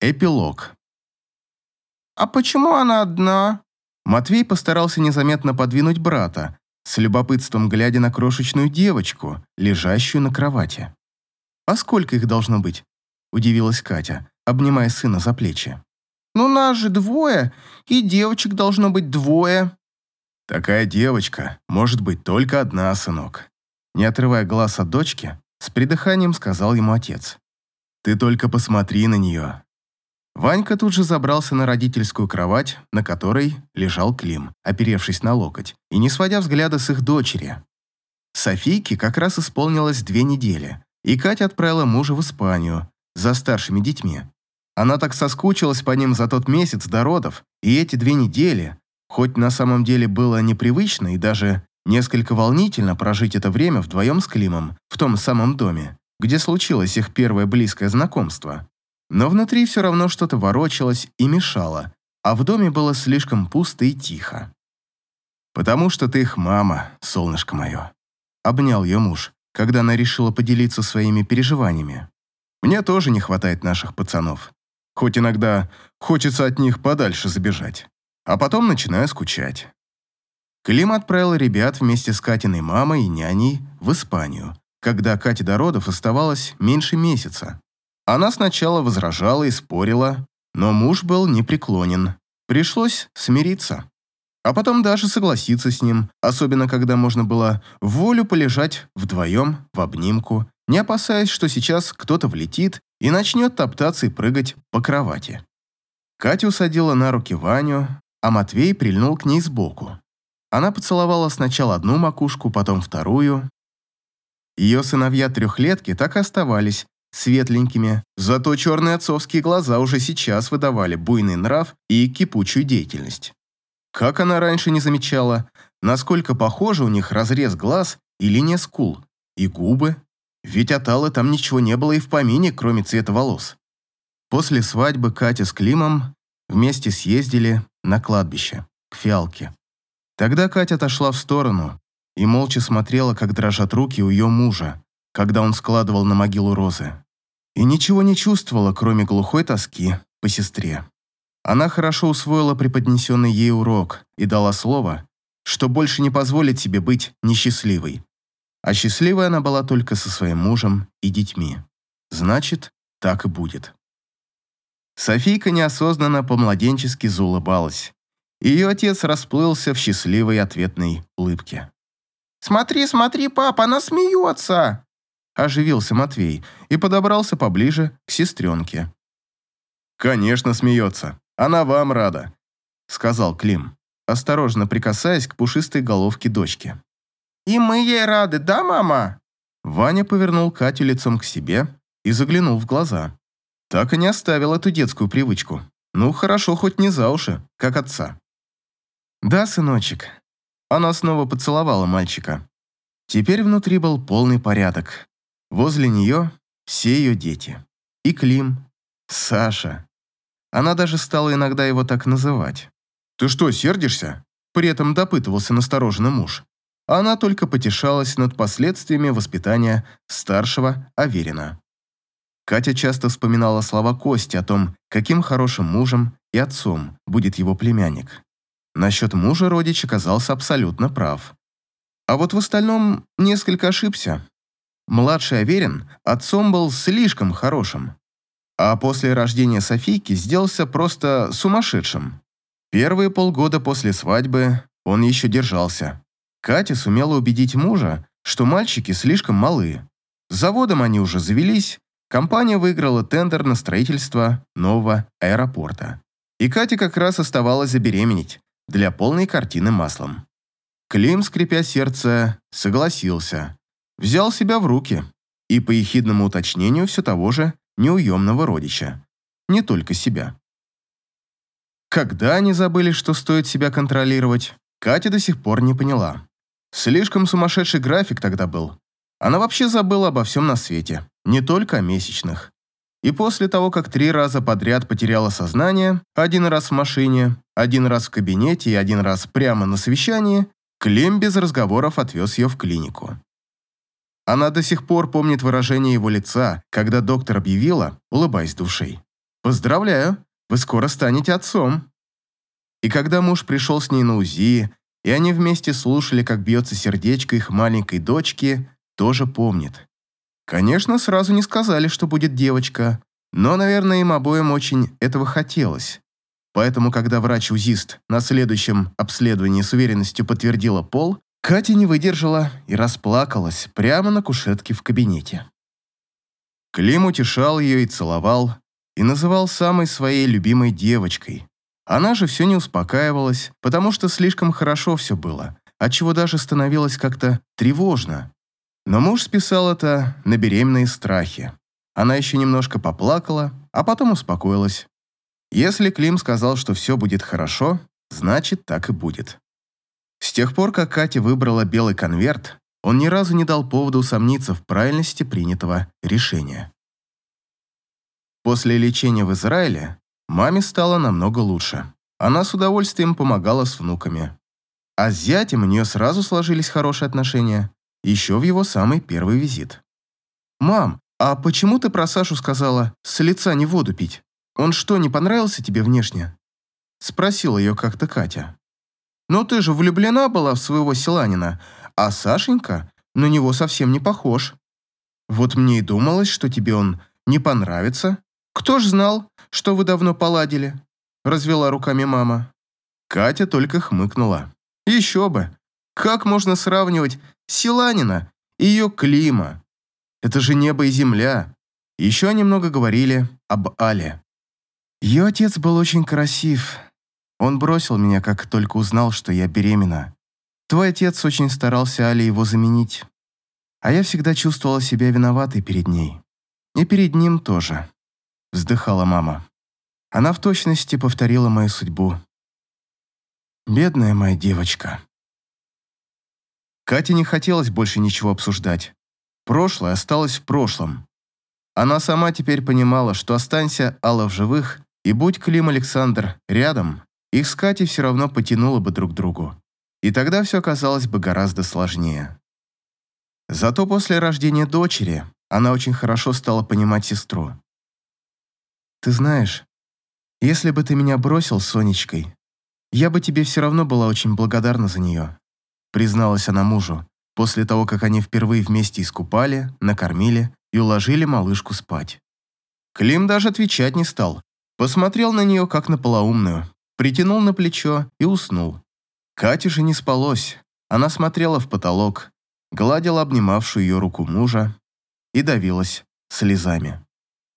Эпилог. «А почему она одна?» Матвей постарался незаметно подвинуть брата, с любопытством глядя на крошечную девочку, лежащую на кровати. «А сколько их должно быть?» – удивилась Катя, обнимая сына за плечи. «Ну нас же двое, и девочек должно быть двое». «Такая девочка может быть только одна, сынок». Не отрывая глаз от дочки, с придыханием сказал ему отец. «Ты только посмотри на нее. Ванька тут же забрался на родительскую кровать, на которой лежал Клим, оперевшись на локоть, и не сводя взгляда с их дочери. Софийке как раз исполнилось две недели, и Катя отправила мужа в Испанию за старшими детьми. Она так соскучилась по ним за тот месяц до родов, и эти две недели, хоть на самом деле было непривычно и даже несколько волнительно прожить это время вдвоем с Климом в том самом доме, где случилось их первое близкое знакомство, но внутри все равно что-то ворочалось и мешало, а в доме было слишком пусто и тихо. «Потому что ты их мама, солнышко мое», — обнял ее муж, когда она решила поделиться своими переживаниями. «Мне тоже не хватает наших пацанов. Хоть иногда хочется от них подальше забежать. А потом начинаю скучать». Клим отправил ребят вместе с Катиной мамой и няней в Испанию, когда Кате до родов оставалось меньше месяца. Она сначала возражала и спорила, но муж был непреклонен. Пришлось смириться. А потом даже согласиться с ним, особенно когда можно было в волю полежать вдвоем в обнимку, не опасаясь, что сейчас кто-то влетит и начнет топтаться и прыгать по кровати. Катя усадила на руки Ваню, а Матвей прильнул к ней сбоку. Она поцеловала сначала одну макушку, потом вторую. Ее сыновья трехлетки так и оставались светленькими, зато черные отцовские глаза уже сейчас выдавали буйный нрав и кипучую деятельность. Как она раньше не замечала, насколько похожи у них разрез глаз и линия скул, и губы, ведь от Аллы там ничего не было и в помине, кроме цвета волос. После свадьбы Катя с Климом вместе съездили на кладбище, к фиалке. Тогда Катя отошла в сторону и молча смотрела, как дрожат руки у ее мужа, когда он складывал на могилу розы. И ничего не чувствовала, кроме глухой тоски по сестре. Она хорошо усвоила преподнесенный ей урок и дала слово, что больше не позволит себе быть несчастливой. А счастливой она была только со своим мужем и детьми. Значит, так и будет. Софийка неосознанно по-младенчески заулыбалась. Ее отец расплылся в счастливой ответной улыбке. «Смотри, смотри, папа, она смеется!» Оживился Матвей и подобрался поближе к сестренке. «Конечно смеется. Она вам рада», — сказал Клим, осторожно прикасаясь к пушистой головке дочки. «И мы ей рады, да, мама?» Ваня повернул Катю лицом к себе и заглянул в глаза. Так и не оставил эту детскую привычку. Ну, хорошо, хоть не за уши, как отца. «Да, сыночек». Она снова поцеловала мальчика. Теперь внутри был полный порядок. Возле нее все ее дети. И Клим, Саша. Она даже стала иногда его так называть. «Ты что, сердишься?» При этом допытывался настороженный муж. Она только потешалась над последствиями воспитания старшего Аверина. Катя часто вспоминала слова Кости о том, каким хорошим мужем и отцом будет его племянник. Насчет мужа родич оказался абсолютно прав. А вот в остальном несколько ошибся. Младший Аверин отцом был слишком хорошим, а после рождения Софийки сделался просто сумасшедшим. Первые полгода после свадьбы он еще держался. Катя сумела убедить мужа, что мальчики слишком малы. С заводом они уже завелись, компания выиграла тендер на строительство нового аэропорта. И Кате как раз оставалось забеременеть для полной картины маслом. Клим, скрипя сердце, согласился взял себя в руки и по ехидному уточнению все того же неуемного родича, не только себя. Когда они забыли, что стоит себя контролировать, Катя до сих пор не поняла. Слишком сумасшедший график тогда был. Она вообще забыла обо всем на свете, не только о месячных. И после того, как три раза подряд потеряла сознание, один раз в машине, один раз в кабинете и один раз прямо на совещании, Клим без разговоров отвез ее в клинику. Она до сих пор помнит выражение его лица, когда доктор объявила, улыбаясь душей. Поздравляю, вы скоро станете отцом». И когда муж пришел с ней на УЗИ, и они вместе слушали, как бьется сердечко их маленькой дочки, тоже помнит. Конечно, сразу не сказали, что будет девочка, но, наверное, им обоим очень этого хотелось. Поэтому, когда врач-узист на следующем обследовании с уверенностью подтвердила пол, Катя не выдержала и расплакалась прямо на кушетке в кабинете. Клим утешал ее и целовал, и называл самой своей любимой девочкой. Она же все не успокаивалась, потому что слишком хорошо все было, отчего даже становилось как-то тревожно. Но муж списал это на беременные страхи. Она еще немножко поплакала, а потом успокоилась. Если Клим сказал, что все будет хорошо, значит, так и будет. С тех пор, как Катя выбрала белый конверт, он ни разу не дал повода усомниться в правильности принятого решения. После лечения в Израиле маме стало намного лучше. Она с удовольствием помогала с внуками. А с зятем у нее сразу сложились хорошие отношения, еще в его самый первый визит. «Мам, а почему ты про Сашу сказала с лица не воду пить?» «Он что, не понравился тебе внешне?» Спросила ее как-то Катя. «Ну ты же влюблена была в своего селанина, а Сашенька на него совсем не похож. Вот мне и думалось, что тебе он не понравится. Кто ж знал, что вы давно поладили?» Развела руками мама. Катя только хмыкнула. «Еще бы! Как можно сравнивать селанина и ее Клима? Это же небо и земля!» Еще немного говорили об Але. Ее отец был очень красив. Он бросил меня, как только узнал, что я беременна. Твой отец очень старался Али его заменить. А я всегда чувствовала себя виноватой перед ней. И перед ним тоже. Вздыхала мама. Она в точности повторила мою судьбу. Бедная моя девочка. Кате не хотелось больше ничего обсуждать. Прошлое осталось в прошлом. Она сама теперь понимала, что останься Алла в живых, и будь Клим Александр рядом, их с Катей все равно потянуло бы друг к другу. И тогда все оказалось бы гораздо сложнее. Зато после рождения дочери она очень хорошо стала понимать сестру. «Ты знаешь, если бы ты меня бросил Сонечкой, я бы тебе все равно была очень благодарна за нее», призналась она мужу, после того, как они впервые вместе искупали, накормили и уложили малышку спать. Клим даже отвечать не стал, Посмотрел на нее, как на полоумную, притянул на плечо и уснул. Кате же не спалось. Она смотрела в потолок, гладила обнимавшую ее руку мужа и давилась слезами.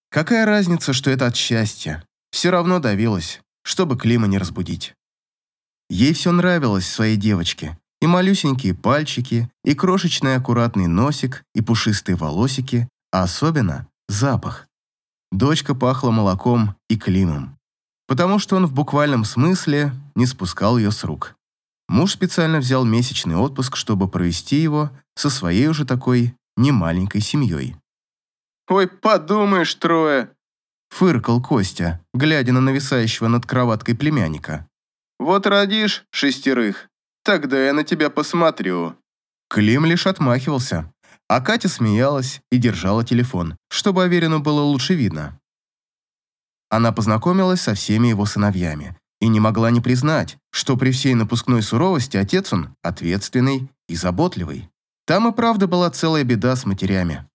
Какая разница, что это от счастья? Все равно давилась, чтобы Клима не разбудить. Ей все нравилось в своей девочке. И малюсенькие пальчики, и крошечный аккуратный носик, и пушистые волосики, а особенно запах. Дочка пахла молоком и климом, потому что он в буквальном смысле не спускал ее с рук. Муж специально взял месячный отпуск, чтобы провести его со своей уже такой немаленькой семьей. «Ой, подумаешь, трое!» Фыркал Костя, глядя на нависающего над кроваткой племянника. «Вот родишь шестерых, тогда я на тебя посмотрю». Клим лишь отмахивался, а Катя смеялась и держала телефон, чтобы Аверину было лучше видно. Она познакомилась со всеми его сыновьями и не могла не признать, что при всей напускной суровости отец он ответственный и заботливый. Там и правда была целая беда с матерями.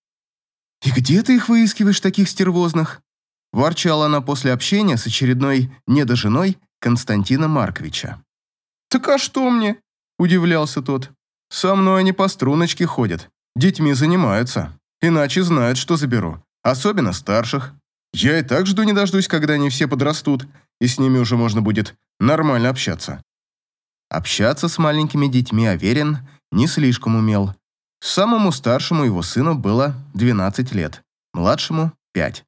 «И где ты их выискиваешь, таких стервозных?» Ворчала она после общения с очередной недоженой Константина Марковича. «Так а что мне?» – удивлялся тот. «Со мной они по струночке ходят, Детьми занимаются, иначе знают, что заберу. Особенно старших. Я и так жду не дождусь, когда они все подрастут, и с ними уже можно будет нормально общаться. Общаться с маленькими детьми Аверин не слишком умел. Самому старшему его сыну было 12 лет, младшему – 5.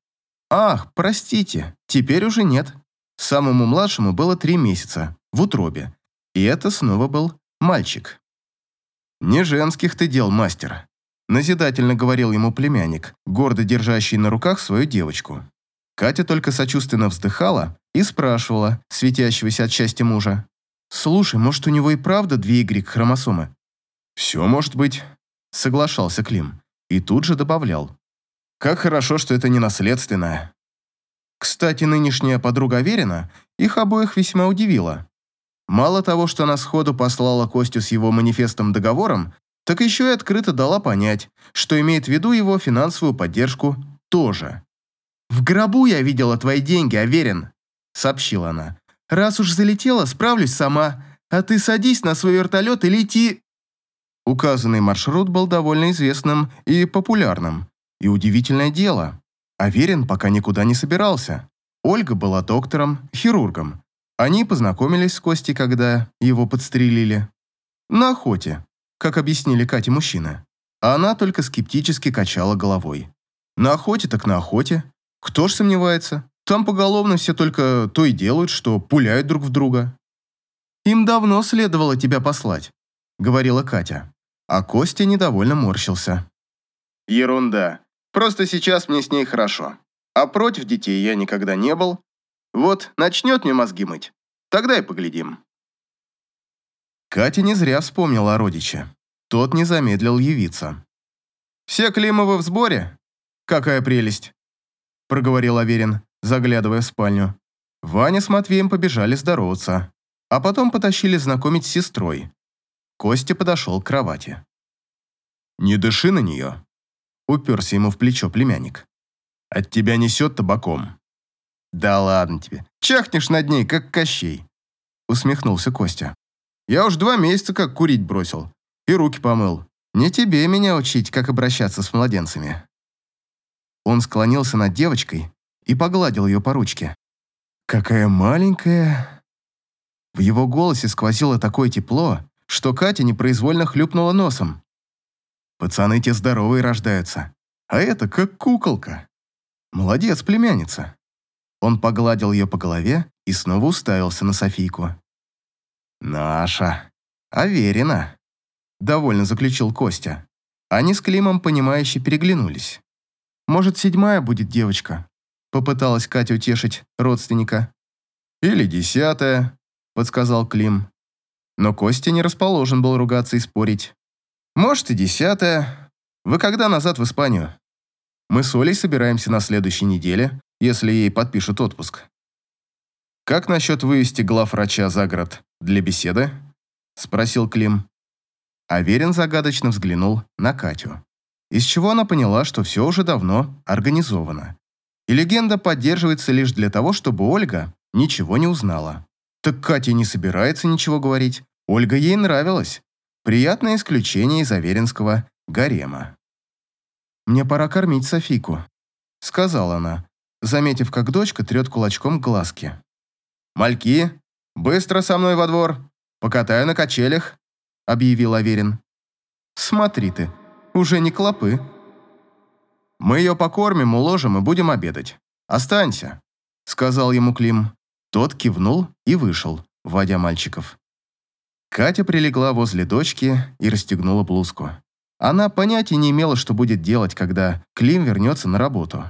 Ах, простите, теперь уже нет. Самому младшему было 3 месяца, в утробе. И это снова был мальчик. Не женских ты дел, мастер. Назидательно говорил ему племянник, гордо держащий на руках свою девочку. Катя только сочувственно вздыхала и спрашивала светящегося от счастья мужа. «Слушай, может, у него и правда две Y-хромосомы?» «Все может быть», — соглашался Клим. И тут же добавлял. «Как хорошо, что это не наследственное». Кстати, нынешняя подруга Аверина их обоих весьма удивила. Мало того, что она сходу послала Костю с его манифестом-договором, так еще и открыто дала понять, что имеет в виду его финансовую поддержку тоже. «В гробу я видела твои деньги, Аверин», — сообщила она. «Раз уж залетела, справлюсь сама, а ты садись на свой вертолет и лети...» Указанный маршрут был довольно известным и популярным. И удивительное дело, Аверин пока никуда не собирался. Ольга была доктором, хирургом. Они познакомились с Костей, когда его подстрелили. На охоте, как объяснили Кате мужчины. Она только скептически качала головой. На охоте так на охоте. Кто ж сомневается? Там поголовно все только то и делают, что пуляют друг в друга. «Им давно следовало тебя послать», — говорила Катя. А Костя недовольно морщился. Ерунда. Просто сейчас мне с ней хорошо. А против детей я никогда не был. Вот начнет мне мозги мыть. Тогда и поглядим. Катя не зря вспомнила о родиче. Тот не замедлил явиться. «Все Климовы в сборе? Какая прелесть!» Проговорил Аверин, заглядывая в спальню. Ваня с Матвеем побежали здороваться, а потом потащили знакомить с сестрой. Костя подошел к кровати. «Не дыши на нее», — уперся ему в плечо племянник. «От тебя несет табаком». «Да ладно тебе, чахнешь над ней, как Кощей», — усмехнулся Костя. «Я уж два месяца как курить бросил и руки помыл. Не тебе меня учить, как обращаться с младенцами». Он склонился над девочкой и погладил ее по ручке. «Какая маленькая...» В его голосе сквозило такое тепло, что Катя непроизвольно хлюпнула носом. Пацаны те здоровые рождаются, а это как куколка. Молодец, племянница. Он погладил ее по голове и снова уставился на Софийку. «Наша. Аверина», — довольно заключил Костя. Они с Климом, понимающе переглянулись. «Может, седьмая будет девочка?» — попыталась Катя утешить родственника. «Или десятая», — подсказал Клим. Но Костя не расположен был ругаться и спорить. «Может, и десятая. Вы когда назад в Испанию?» «Мы с Олей собираемся на следующей неделе, если ей подпишут отпуск». «Как насчет вывести главврача за город для беседы?» – спросил Клим. Аверин загадочно взглянул на Катю, из чего она поняла, что все уже давно организовано. И легенда поддерживается лишь для того, чтобы Ольга ничего не узнала. Так Катя не собирается ничего говорить. Ольга ей нравилась. Приятное исключение из Аверинского гарема. «Мне пора кормить Софийку», — сказала она, заметив, как дочка трет кулачком глазки. «Мальки, быстро со мной во двор, покатаю на качелях», — объявил Аверин. «Смотри ты, уже не клопы». «Мы ее покормим, уложим и будем обедать. Останься», — сказал ему Клим. Тот кивнул и вышел, вводя мальчиков. Катя прилегла возле дочки и расстегнула блузку. Она понятия не имела, что будет делать, когда Клим вернется на работу.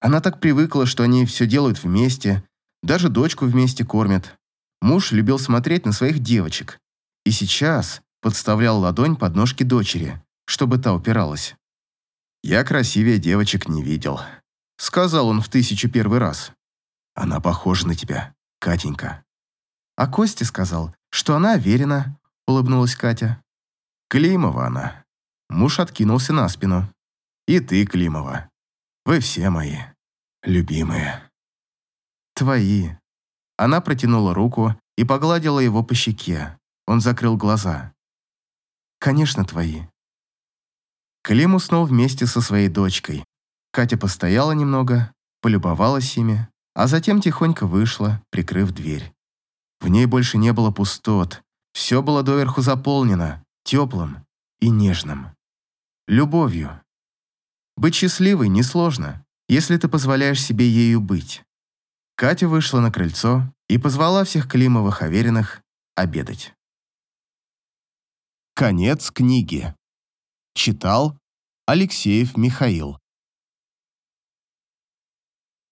Она так привыкла, что они все делают вместе, даже дочку вместе кормят. Муж любил смотреть на своих девочек. И сейчас подставлял ладонь под ножки дочери, чтобы та упиралась. «Я красивее девочек не видел», — сказал он в тысячу первый раз. Она похожа на тебя, Катенька». А Костя сказал, что она верена, улыбнулась Катя. Климова она. Муж откинулся на спину. И ты, Климова. Вы все мои, любимые. Твои. Она протянула руку и погладила его по щеке. Он закрыл глаза. Конечно, твои. Клим уснул вместе со своей дочкой. Катя постояла немного, полюбовалась ими, а затем тихонько вышла, прикрыв дверь. В ней больше не было пустот, все было доверху заполнено, теплым и нежным. Любовью. Быть счастливой несложно, если ты позволяешь себе ею быть. Катя вышла на крыльцо и позвала всех Климовых Авериных обедать. Конец книги. Читал Алексеев Михаил.